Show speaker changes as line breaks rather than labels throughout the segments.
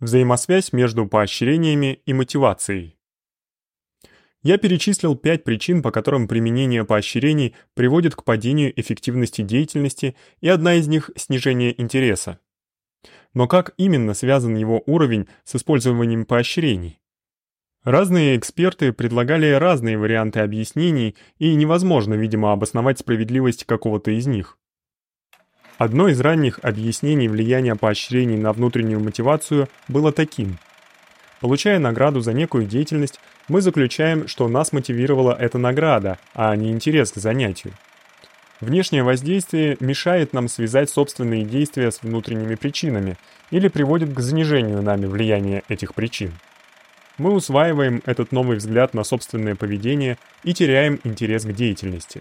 Взаимосвязь между поощрениями и мотивацией. Я перечислил пять причин, по которым применение поощрений приводит к падению эффективности деятельности, и одна из них снижение интереса. Но как именно связан его уровень с использованием поощрений? Разные эксперты предлагали разные варианты объяснений, и невозможно, видимо, обосновать справедливость какого-то из них. Одно из ранних объяснений влияния поощрений на внутреннюю мотивацию было таким: получая награду за некую деятельность, мы заключаем, что нас мотивировала эта награда, а не интерес к занятию. Внешнее воздействие мешает нам связать собственные действия с внутренними причинами или приводит к занижению нами влияния этих причин. Мы усваиваем этот новый взгляд на собственное поведение и теряем интерес к деятельности.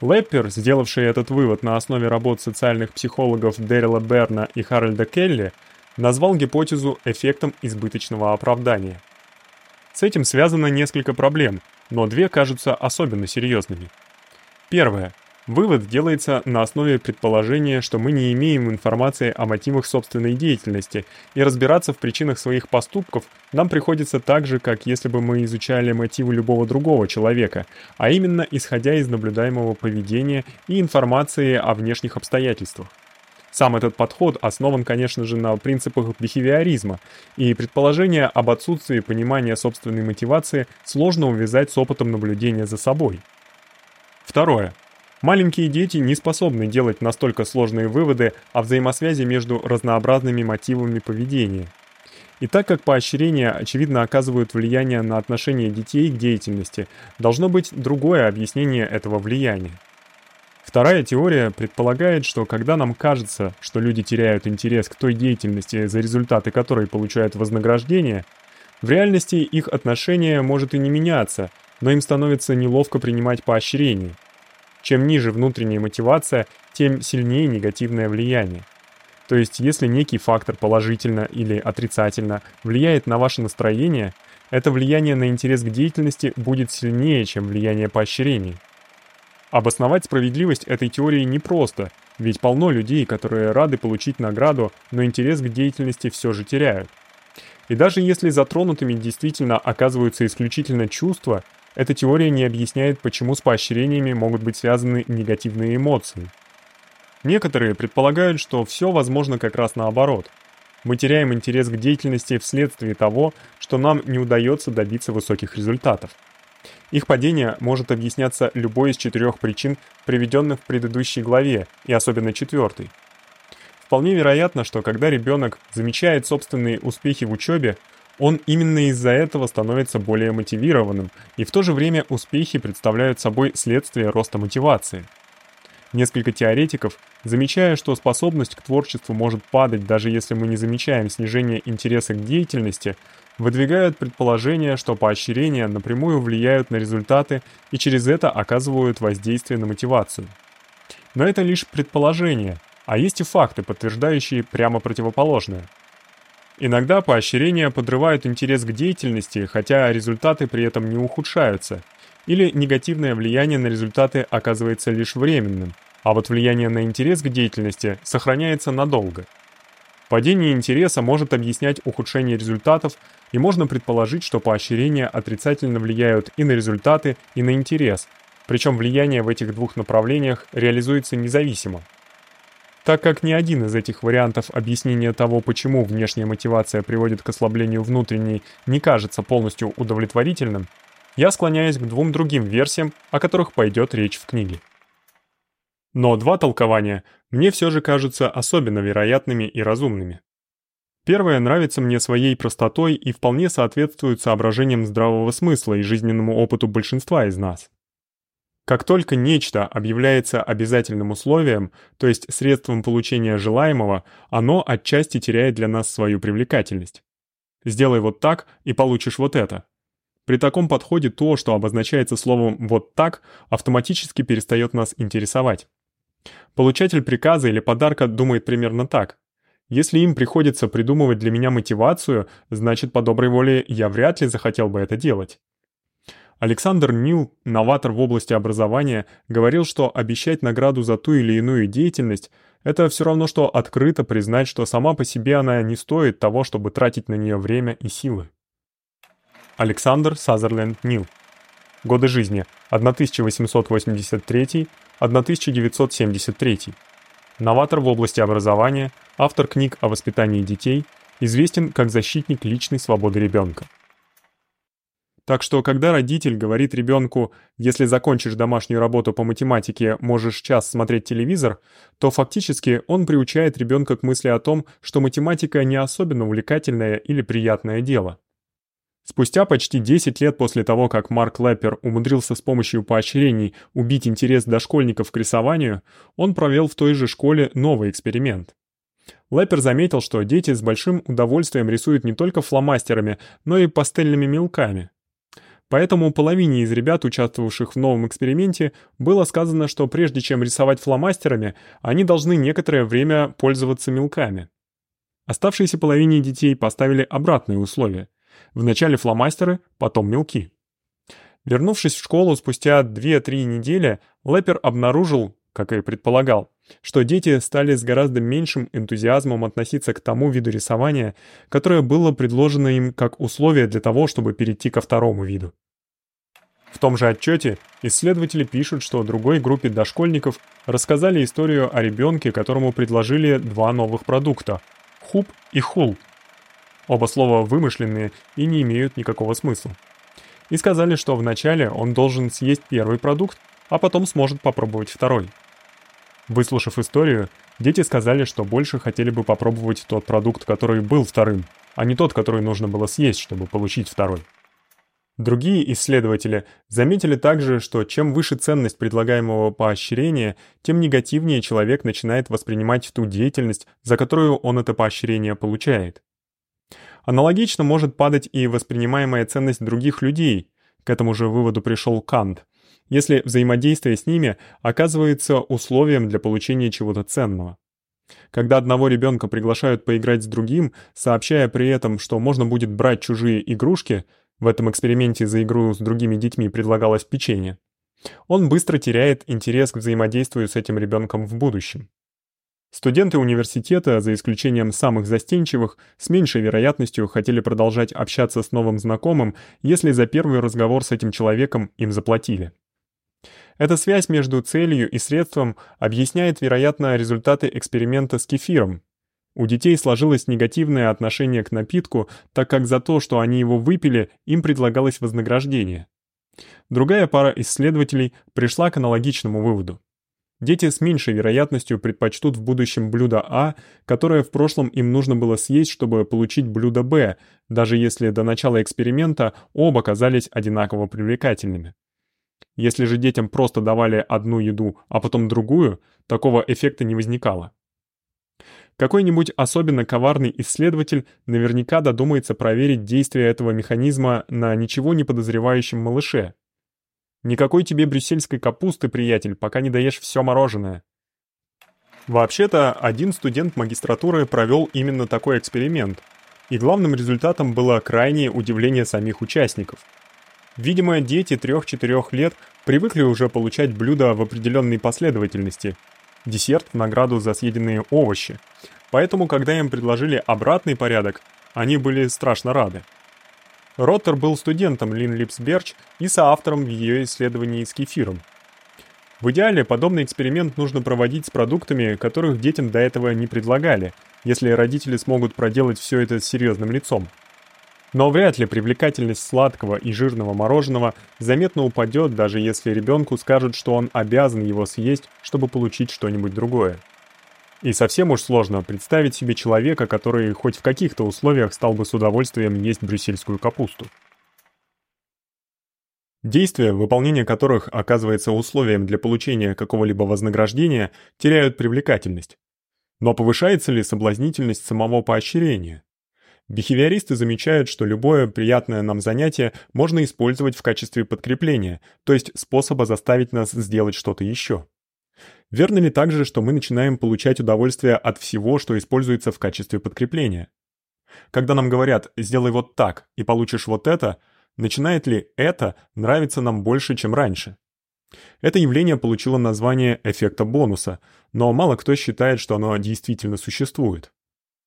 Леппер, сделавший этот вывод на основе работ социальных психологов Дэрила Берна и Харальда Келли, назвал гипотезу эффектом избыточного оправдания. С этим связано несколько проблем, но две кажутся особенно серьезными. Первое. Вывод делается на основе предположения, что мы не имеем информации о мотивах собственной деятельности, и разбираться в причинах своих поступков нам приходится так же, как если бы мы изучали мотивы любого другого человека, а именно исходя из наблюдаемого поведения и информации о внешних обстоятельствах. Сам этот подход основан, конечно же, на принципах бихевиоризма, и предположение об отсутствии понимания собственной мотивации сложно увязать с опытом наблюдения за собой. Второе. Маленькие дети не способны делать настолько сложные выводы о взаимосвязи между разнообразными мотивами поведения. И так как поощрения очевидно оказывают влияние на отношение детей к деятельности, должно быть другое объяснение этого влияния. Вторая теория предполагает, что когда нам кажется, что люди теряют интерес к той деятельности, за результаты которой получают вознаграждение, в реальности их отношение может и не меняться, но им становится неловко принимать поощрение. Чем ниже внутренняя мотивация, тем сильнее негативное влияние. То есть, если некий фактор положительно или отрицательно влияет на ваше настроение, это влияние на интерес к деятельности будет сильнее, чем влияние поощрений. Обосновать справедливость этой теории непросто, ведь полно людей, которые рады получить награду, но интерес к деятельности все же теряют. И даже если затронутыми действительно оказываются исключительно чувства, эта теория не объясняет, почему с поощрениями могут быть связаны негативные эмоции. Некоторые предполагают, что всё возможно как раз наоборот. Мы теряем интерес к деятельности вследствие того, что нам не удаётся добиться высоких результатов. Их падение может объясняться любой из четырёх причин, приведённых в предыдущей главе, и особенно четвёртой. Вполне вероятно, что когда ребёнок замечает собственные успехи в учёбе, он именно из-за этого становится более мотивированным, и в то же время успехи представляют собой следствие роста мотивации. Несколько теоретиков, замечая, что способность к творчеству может падать даже если мы не замечаем снижения интереса к деятельности, выдвигают предположение, что поощрения напрямую влияют на результаты и через это оказывают воздействие на мотивацию. Но это лишь предположение, а есть и факты, подтверждающие прямо противоположное. Иногда поощрения подрывают интерес к деятельности, хотя результаты при этом не ухудшаются, или негативное влияние на результаты оказывается лишь временным, а вот влияние на интерес к деятельности сохраняется надолго. Падение интереса может объяснять ухудшение результатов, и можно предположить, что поощрения отрицательно влияют и на результаты, и на интерес, причем влияние в этих двух направлениях реализуется независимо. Так как ни один из этих вариантов объяснения того, почему внешняя мотивация приводит к ослаблению внутренней, не кажется полностью удовлетворительным, я склоняюсь к двум другим версиям, о которых пойдет речь в книге. Но два толкования мне все же кажутся особенно вероятными и разумными. Первое нравится мне своей простотой и вполне соответствует соображениям здравого смысла и жизненному опыту большинства из нас. Как только нечто объявляется обязательным условием, то есть средством получения желаемого, оно отчасти теряет для нас свою привлекательность. Сделай вот так и получишь вот это. При таком подходе то, что обозначается словом вот так, автоматически перестаёт нас интересовать. Получатель приказа или подарка думает примерно так: если им приходится придумывать для меня мотивацию, значит, по доброй воле я вряд ли захотел бы это делать. Александр Нил, новатор в области образования, говорил, что обещать награду за ту или иную деятельность Это всё равно что открыто признать, что сама по себе она не стоит того, чтобы тратить на неё время и силы. Александр Сазерленд Нил. Годы жизни: 1883-1973. Новатор в области образования, автор книг о воспитании детей, известен как защитник личной свободы ребёнка. Так что, когда родитель говорит ребёнку: "Если закончишь домашнюю работу по математике, можешь час смотреть телевизор", то фактически он приучает ребёнка к мысли о том, что математика не особенно увлекательное или приятное дело. Спустя почти 10 лет после того, как Марк Леппер умудрился с помощью поощрений убить интерес дошкольников к рисованию, он провёл в той же школе новый эксперимент. Леппер заметил, что дети с большим удовольствием рисуют не только фломастерами, но и пастельными мелками. Поэтому половине из ребят, участвовавших в новом эксперименте, было сказано, что прежде чем рисовать фломастерами, они должны некоторое время пользоваться мелками. Оставшейся половине детей поставили обратные условия. Вначале фломастеры, потом мелки. Вернувшись в школу спустя 2-3 недели, Леппер обнаружил, как и предполагал, что дети стали с гораздо меньшим энтузиазмом относиться к тому виду рисования, которое было предложено им как условие для того, чтобы перейти ко второму виду. В том же отчёте исследователи пишут, что другой группе дошкольников рассказали историю о ребёнке, которому предложили два новых продукта хуп и хул. Оба слова вымышленные и не имеют никакого смысла. И сказали, что вначале он должен съесть первый продукт, а потом сможет попробовать второй. Выслушав историю, дети сказали, что больше хотели бы попробовать тот продукт, который был вторым, а не тот, который нужно было съесть, чтобы получить второй. Другие исследователи заметили также, что чем выше ценность предлагаемого поощрения, тем негативнее человек начинает воспринимать ту деятельность, за которую он это поощрение получает. Аналогично может падать и воспринимаемая ценность других людей. К этому же выводу пришёл Кант если взаимодействие с ними оказывается условием для получения чего-то ценного. Когда одного ребёнка приглашают поиграть с другим, сообщая при этом, что можно будет брать чужие игрушки, в этом эксперименте за игру с другими детьми предлагалось печенье. Он быстро теряет интерес к взаимодействию с этим ребёнком в будущем. Студенты университета, за исключением самых застенчивых, с меньшей вероятностью хотели продолжать общаться с новым знакомым, если за первый разговор с этим человеком им заплатили. Эта связь между целью и средством объясняет, вероятно, результаты эксперимента с кефиром. У детей сложилось негативное отношение к напитку, так как за то, что они его выпили, им предлагалось вознаграждение. Другая пара исследователей пришла к аналогичному выводу. Дети с меньшей вероятностью предпочтут в будущем блюдо А, которое в прошлом им нужно было съесть, чтобы получить блюдо Б, даже если до начала эксперимента оба казались одинаково привлекательными. Если же детям просто давали одну еду, а потом другую, такого эффекта не возникало. Какой-нибудь особенно коварный исследователь наверняка додумается проверить действие этого механизма на ничего не подозревающем малыше. Никакой тебе брюссельской капусты, приятель, пока не доешь всё мороженое. Вообще-то, один студент магистратуры провёл именно такой эксперимент, и главным результатом было крайнее удивление самих участников – Видимо, дети 3-4 лет привыкли уже получать блюда в определенной последовательности. Десерт в награду за съеденные овощи. Поэтому, когда им предложили обратный порядок, они были страшно рады. Роттер был студентом Лин Липсберч и соавтором в её исследовании с кефиром. В идеале подобный эксперимент нужно проводить с продуктами, которых детям до этого не предлагали, если родители смогут проделать всё это с серьёзным лицом. Но вряд ли привлекательность сладкого и жирного мороженого заметно упадёт, даже если ребёнку скажут, что он обязан его съесть, чтобы получить что-нибудь другое. И совсем уж сложно представить себе человека, который хоть в каких-то условиях стал бы с удовольствием есть брюссельскую капусту. Действия, выполнение которых оказывается условием для получения какого-либо вознаграждения, теряют привлекательность. Но повышается ли соблазнительность самого поощрения? Бихевиористы замечают, что любое приятное нам занятие можно использовать в качестве подкрепления, то есть способа заставить нас сделать что-то ещё. Верно ли также, что мы начинаем получать удовольствие от всего, что используется в качестве подкрепления? Когда нам говорят: "Сделай вот так и получишь вот это", начинает ли это нравиться нам больше, чем раньше? Это явление получило название эффекта бонуса, но мало кто считает, что оно действительно существует.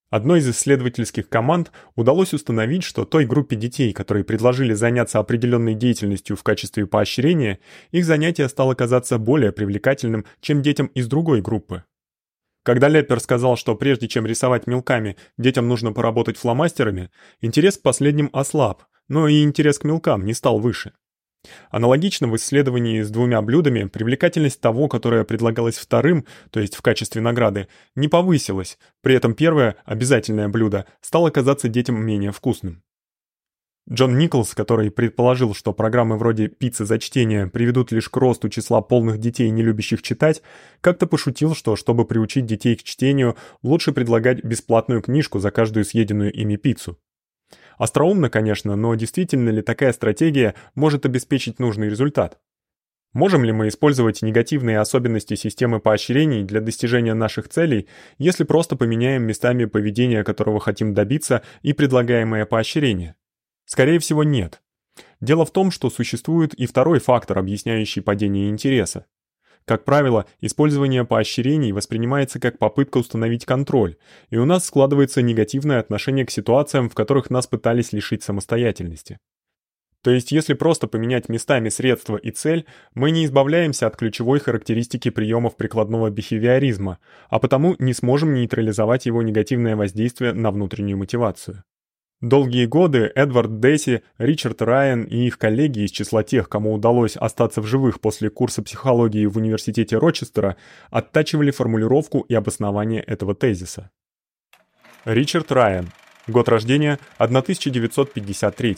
Одной из исследовательских команд удалось установить, что той группе детей, которые предложили заняться определенной деятельностью в качестве поощрения, их занятие стало казаться более привлекательным, чем детям из другой группы. Когда Леппер сказал, что прежде чем рисовать мелками, детям нужно поработать фломастерами, интерес к последним ослаб, но и интерес к мелкам не стал выше. Аналогично в исследовании с двумя блюдами привлекательность того, которое предлагалось вторым, то есть в качестве награды, не повысилась. При этом первое, обязательное блюдо, стало казаться детям менее вкусным. Джон Николс, который предположил, что программы вроде пиццы за чтение приведут лишь к росту числа полных детей, не любящих читать, как-то пошутил, что чтобы приучить детей к чтению, лучше предлагать бесплатную книжку за каждую съеденную ими пиццу. Остроумно, конечно, но действительно ли такая стратегия может обеспечить нужный результат? Можем ли мы использовать негативные особенности системы поощрений для достижения наших целей, если просто поменяем местами поведение, которого хотим добиться, и предлагаемое поощрение? Скорее всего, нет. Дело в том, что существует и второй фактор, объясняющий падение интереса. Как правило, использование поощрений воспринимается как попытка установить контроль, и у нас складывается негативное отношение к ситуациям, в которых нас пытались лишить самостоятельности. То есть, если просто поменять местами средства и цель, мы не избавляемся от ключевой характеристики приемов прикладного бихевиоризма, а потому не сможем нейтрализовать его негативное воздействие на внутреннюю мотивацию. Долгие годы Эдвард Десси, Ричард Райан и их коллеги из числа тех, кому удалось остаться в живых после курса психологии в университете Рочестера, оттачивали формулировку и обоснование этого тезиса. Ричард Райан. Год рождения 1953.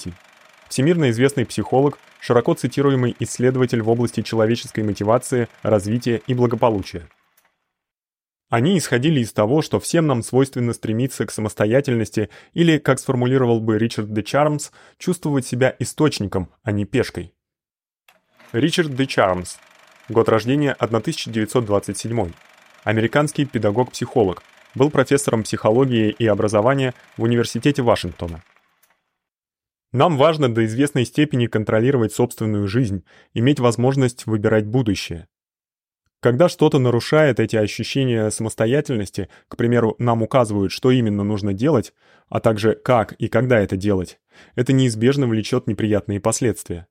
Всемирно известный психолог, широко цитируемый исследователь в области человеческой мотивации, развития и благополучия. Они исходили из того, что всем нам свойственно стремиться к самостоятельности или, как сформулировал бы Ричард Де Чармс, чувствовать себя источником, а не пешкой. Ричард Де Чармс. Год рождения 1927. Американский педагог-психолог. Был профессором психологии и образования в Университете Вашингтона. Нам важно до известной степени контролировать собственную жизнь, иметь возможность выбирать будущее. Когда что-то нарушает эти ощущения самостоятельности, к примеру, нам указывают, что именно нужно делать, а также как и когда это делать, это неизбежно влечет неприятные последствия.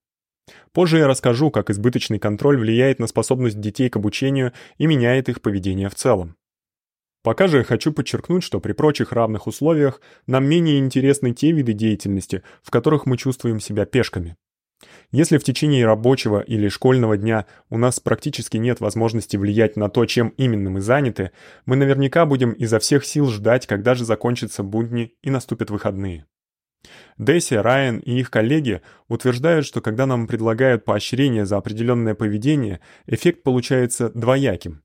Позже я расскажу, как избыточный контроль влияет на способность детей к обучению и меняет их поведение в целом. Пока же я хочу подчеркнуть, что при прочих равных условиях нам менее интересны те виды деятельности, в которых мы чувствуем себя пешками. Если в течение рабочего или школьного дня у нас практически нет возможности влиять на то, чем именно мы заняты, мы наверняка будем изо всех сил ждать, когда же закончатся будни и наступят выходные. Дэсси, Райан и их коллеги утверждают, что когда нам предлагают поощрение за определенное поведение, эффект получается двояким.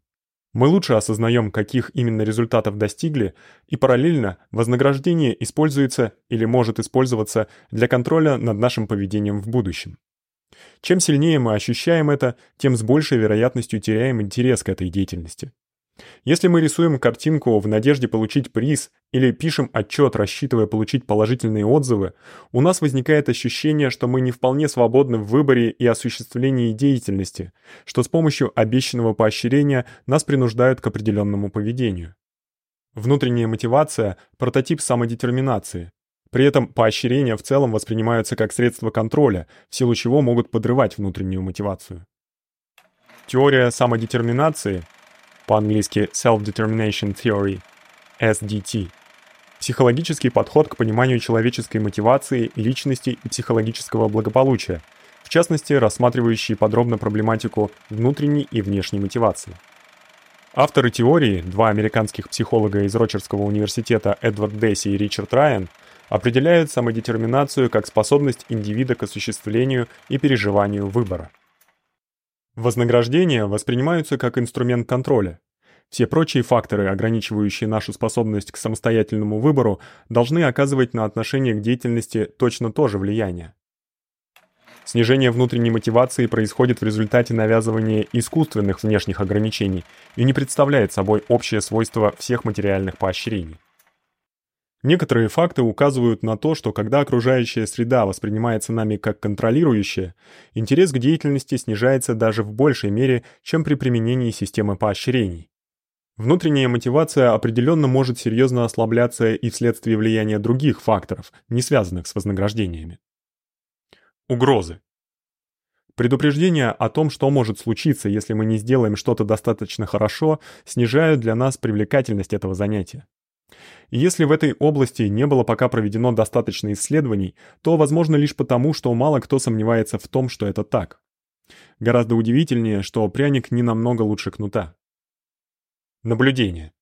Мы лучше осознаем, каких именно результатов достигли, и параллельно вознаграждение используется или может использоваться для контроля над нашим поведением в будущем. Чем сильнее мы ощущаем это, тем с большей вероятностью теряем интерес к этой деятельности. Если мы рисуем картинку в надежде получить приз или пишем отчет, рассчитывая получить положительные отзывы, у нас возникает ощущение, что мы не вполне свободны в выборе и осуществлении деятельности, что с помощью обещанного поощрения нас принуждают к определенному поведению. Внутренняя мотивация прототип самодетерминации. При этом поощрения в целом воспринимаются как средство контроля, в силу чего могут подрывать внутреннюю мотивацию. Теория самодетерминации, по-английски Self-Determination Theory, SDT, психологический подход к пониманию человеческой мотивации, личности и психологического благополучия, в частности, рассматривающий подробно проблематику внутренней и внешней мотивации. Авторы теории, два американских психолога из Рочерского университета Эдвард Десси и Ричард Райан, определяют самодетерминацию как способность индивида к осуществлению и переживанию выбора. Вознаграждения воспринимаются как инструмент контроля. Все прочие факторы, ограничивающие нашу способность к самостоятельному выбору, должны оказывать на отношение к деятельности точно то же влияние. Снижение внутренней мотивации происходит в результате навязывания искусственных внешних ограничений и не представляет собой общее свойство всех материальных поощрений. Некоторые факты указывают на то, что когда окружающая среда воспринимается нами как контролирующая, интерес к деятельности снижается даже в большей мере, чем при применении системы поощрений. Внутренняя мотивация определенно может серьезно ослабляться и вследствие влияния других факторов, не связанных с вознаграждениями. Угрозы. Предупреждения о том, что может случиться, если мы не сделаем что-то достаточно хорошо, снижают для нас привлекательность этого занятия. Если в этой области не было пока проведено достаточно исследований, то возможно лишь потому, что мало кто сомневается в том, что это так. Гораздо удивительнее, что пряник не намного лучше кнута. Наблюдение.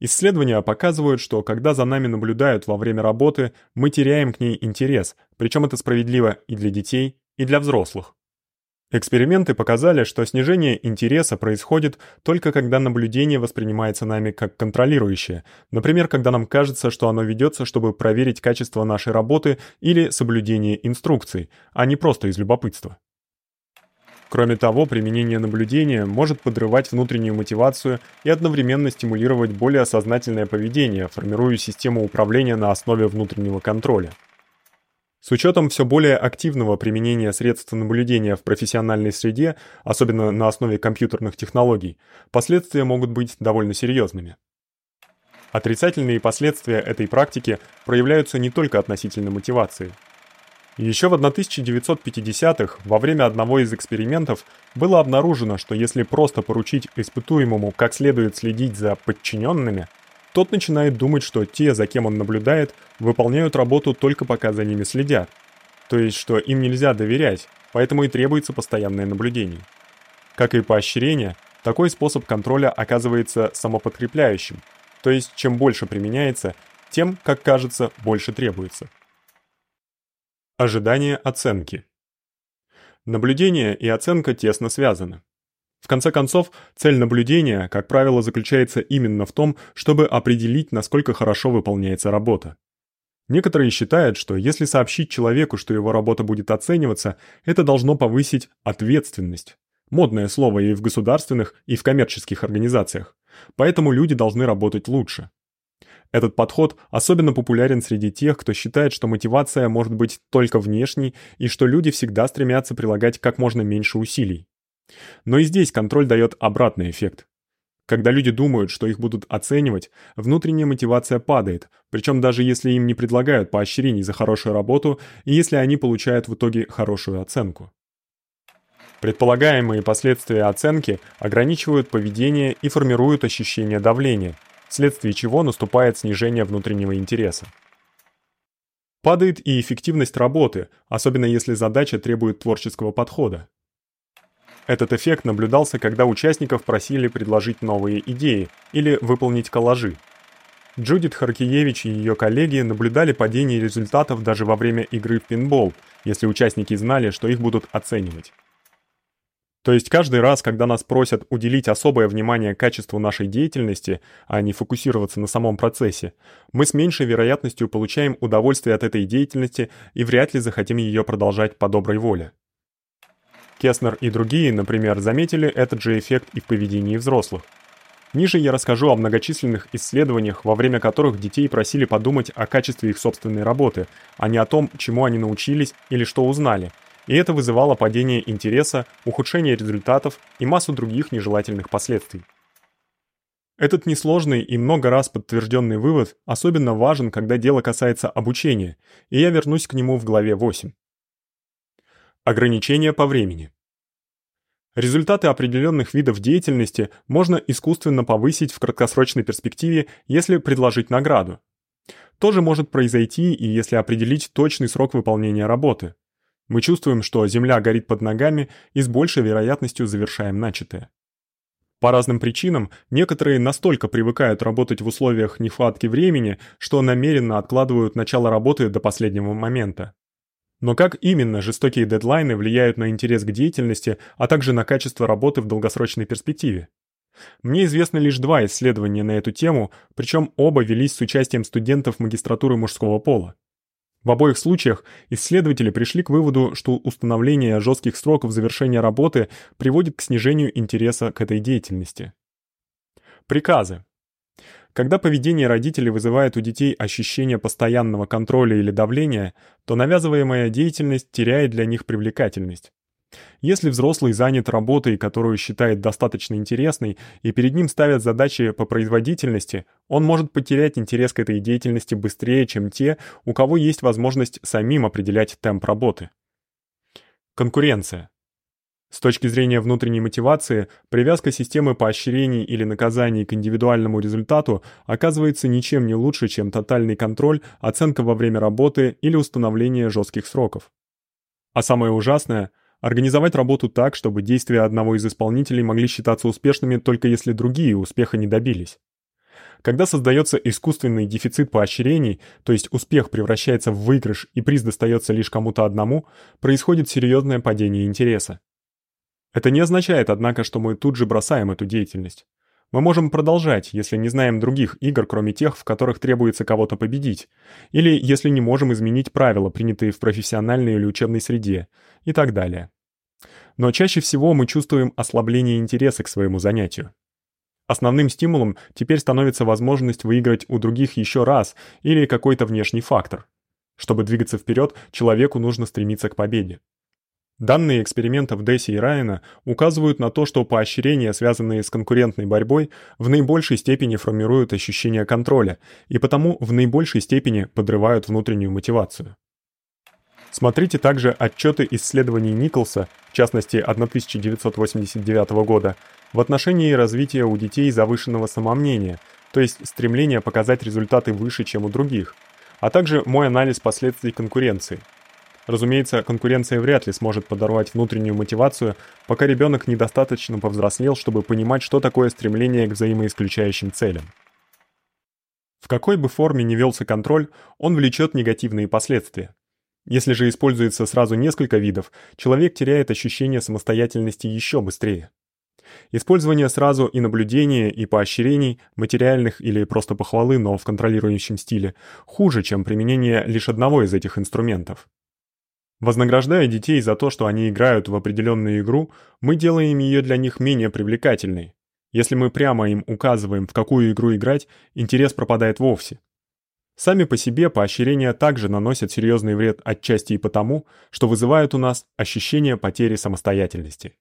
Исследования показывают, что когда за нами наблюдают во время работы, мы теряем к ней интерес, причем это справедливо и для детей, и для взрослых. Эксперименты показали, что снижение интереса происходит только когда наблюдение воспринимается нами как контролирующее. Например, когда нам кажется, что оно ведётся, чтобы проверить качество нашей работы или соблюдение инструкций, а не просто из любопытства. Кроме того, применение наблюдения может подрывать внутреннюю мотивацию и одновременно стимулировать более сознательное поведение, формируя систему управления на основе внутреннего контроля. С учетом все более активного применения средств наблюдения в профессиональной среде, особенно на основе компьютерных технологий, последствия могут быть довольно серьезными. Отрицательные последствия этой практики проявляются не только относительно мотивации. Еще в 1950-х во время одного из экспериментов было обнаружено, что если просто поручить испытуемому как следует следить за подчиненными – тот начинает думать, что те, за кем он наблюдает, выполняют работу только пока за ними следят. То есть, что им нельзя доверять, поэтому и требуется постоянное наблюдение. Как и поощрение, такой способ контроля оказывается самоподкрепляющим. То есть, чем больше применяется, тем, как кажется, больше требуется. Ожидание оценки. Наблюдение и оценка тесно связаны. В конце концов, цель наблюдения, как правило, заключается именно в том, чтобы определить, насколько хорошо выполняется работа. Некоторые считают, что если сообщить человеку, что его работа будет оцениваться, это должно повысить ответственность. Модное слово и в государственных, и в коммерческих организациях. Поэтому люди должны работать лучше. Этот подход особенно популярен среди тех, кто считает, что мотивация может быть только внешней и что люди всегда стремятся прилагать как можно меньше усилий. Но и здесь контроль даёт обратный эффект. Когда люди думают, что их будут оценивать, внутренняя мотивация падает, причём даже если им не предлагают поощрений за хорошую работу и если они получают в итоге хорошую оценку. Предполагаемые последствия оценки ограничивают поведение и формируют ощущение давления, вследствие чего наступает снижение внутреннего интереса. Падает и эффективность работы, особенно если задача требует творческого подхода. Этот эффект наблюдался, когда участников просили предложить новые идеи или выполнить коллажи. Джудит Харкиевич и её коллеги наблюдали падение результатов даже во время игры в пинбол, если участники знали, что их будут оценивать. То есть каждый раз, когда нас просят уделить особое внимание качеству нашей деятельности, а не фокусироваться на самом процессе, мы с меньшей вероятностью получаем удовольствие от этой деятельности и вряд ли захотим её продолжать по доброй воле. Кеснер и другие, например, заметили этот же эффект и в поведении взрослых. Ниже я расскажу о многочисленных исследованиях, во время которых детей просили подумать о качестве их собственной работы, а не о том, чему они научились или что узнали. И это вызывало падение интереса, ухудшение результатов и массу других нежелательных последствий. Этот несложный и много раз подтвержденный вывод особенно важен, когда дело касается обучения, и я вернусь к нему в главе 8. Ограничения по времени. Результаты определенных видов деятельности можно искусственно повысить в краткосрочной перспективе, если предложить награду. То же может произойти и если определить точный срок выполнения работы. Мы чувствуем, что земля горит под ногами и с большей вероятностью завершаем начатое. По разным причинам некоторые настолько привыкают работать в условиях нехватки времени, что намеренно откладывают начало работы до последнего момента. Но как именно жестокие дедлайны влияют на интерес к деятельности, а также на качество работы в долгосрочной перспективе? Мне известно лишь два исследования на эту тему, причем оба велись с участием студентов магистратуры мужского пола. В обоих случаях исследователи пришли к выводу, что установление жестких сроков завершения работы приводит к снижению интереса к этой деятельности. Приказы. Когда поведение родителей вызывает у детей ощущение постоянного контроля или давления, то навязываемая деятельность теряет для них привлекательность. Если взрослый занят работой, которую считает достаточно интересной, и перед ним ставят задачи по производительности, он может потерять интерес к этой деятельности быстрее, чем те, у кого есть возможность самим определять темп работы. Конкуренция. С точки зрения внутренней мотивации, привязка системы поощрений или наказаний к индивидуальному результату оказывается ничем не лучше, чем тотальный контроль, оценка во время работы или установление жестких сроков. А самое ужасное организовать работу так, чтобы действия одного из исполнителей могли считаться успешными только если другие успеха не добились. Когда создаётся искусственный дефицит поощрений, то есть успех превращается в выигрыш и приз достаётся лишь кому-то одному, происходит серьёзное падение интереса. Это не означает, однако, что мы тут же бросаем эту деятельность. Мы можем продолжать, если не знаем других игр, кроме тех, в которых требуется кого-то победить, или если не можем изменить правила, принятые в профессиональной или учебной среде, и так далее. Но чаще всего мы чувствуем ослабление интереса к своему занятию. Основным стимулом теперь становится возможность выиграть у других ещё раз или какой-то внешний фактор. Чтобы двигаться вперёд, человеку нужно стремиться к победе. Данные экспериментов Десси и Райана указывают на то, что поощрения, связанные с конкурентной борьбой, в наибольшей степени формируют ощущение контроля и потому в наибольшей степени подрывают внутреннюю мотивацию. Смотрите также отчёты исследований Николса, в частности 1989 года, в отношении развития у детей завышенного самомнения, то есть стремления показать результаты выше, чем у других, а также мой анализ последствий конкуренции – Разумеется, конкуренция вряд ли сможет подорвать внутреннюю мотивацию, пока ребёнок недостаточно повзрослел, чтобы понимать, что такое стремление к взаимоисключающим целям. В какой бы форме ни велся контроль, он влечёт негативные последствия. Если же используется сразу несколько видов, человек теряет ощущение самостоятельности ещё быстрее. Использование сразу и наблюдения, и поощрений, материальных или просто похвалы, но в контролирующем стиле, хуже, чем применение лишь одного из этих инструментов. Вознаграждая детей за то, что они играют в определённую игру, мы делаем её для них менее привлекательной. Если мы прямо им указываем, в какую игру играть, интерес пропадает вовсе. Сами по себе поощрения также наносят серьёзный вред отчасти и потому, что вызывают у нас ощущение потери самостоятельности.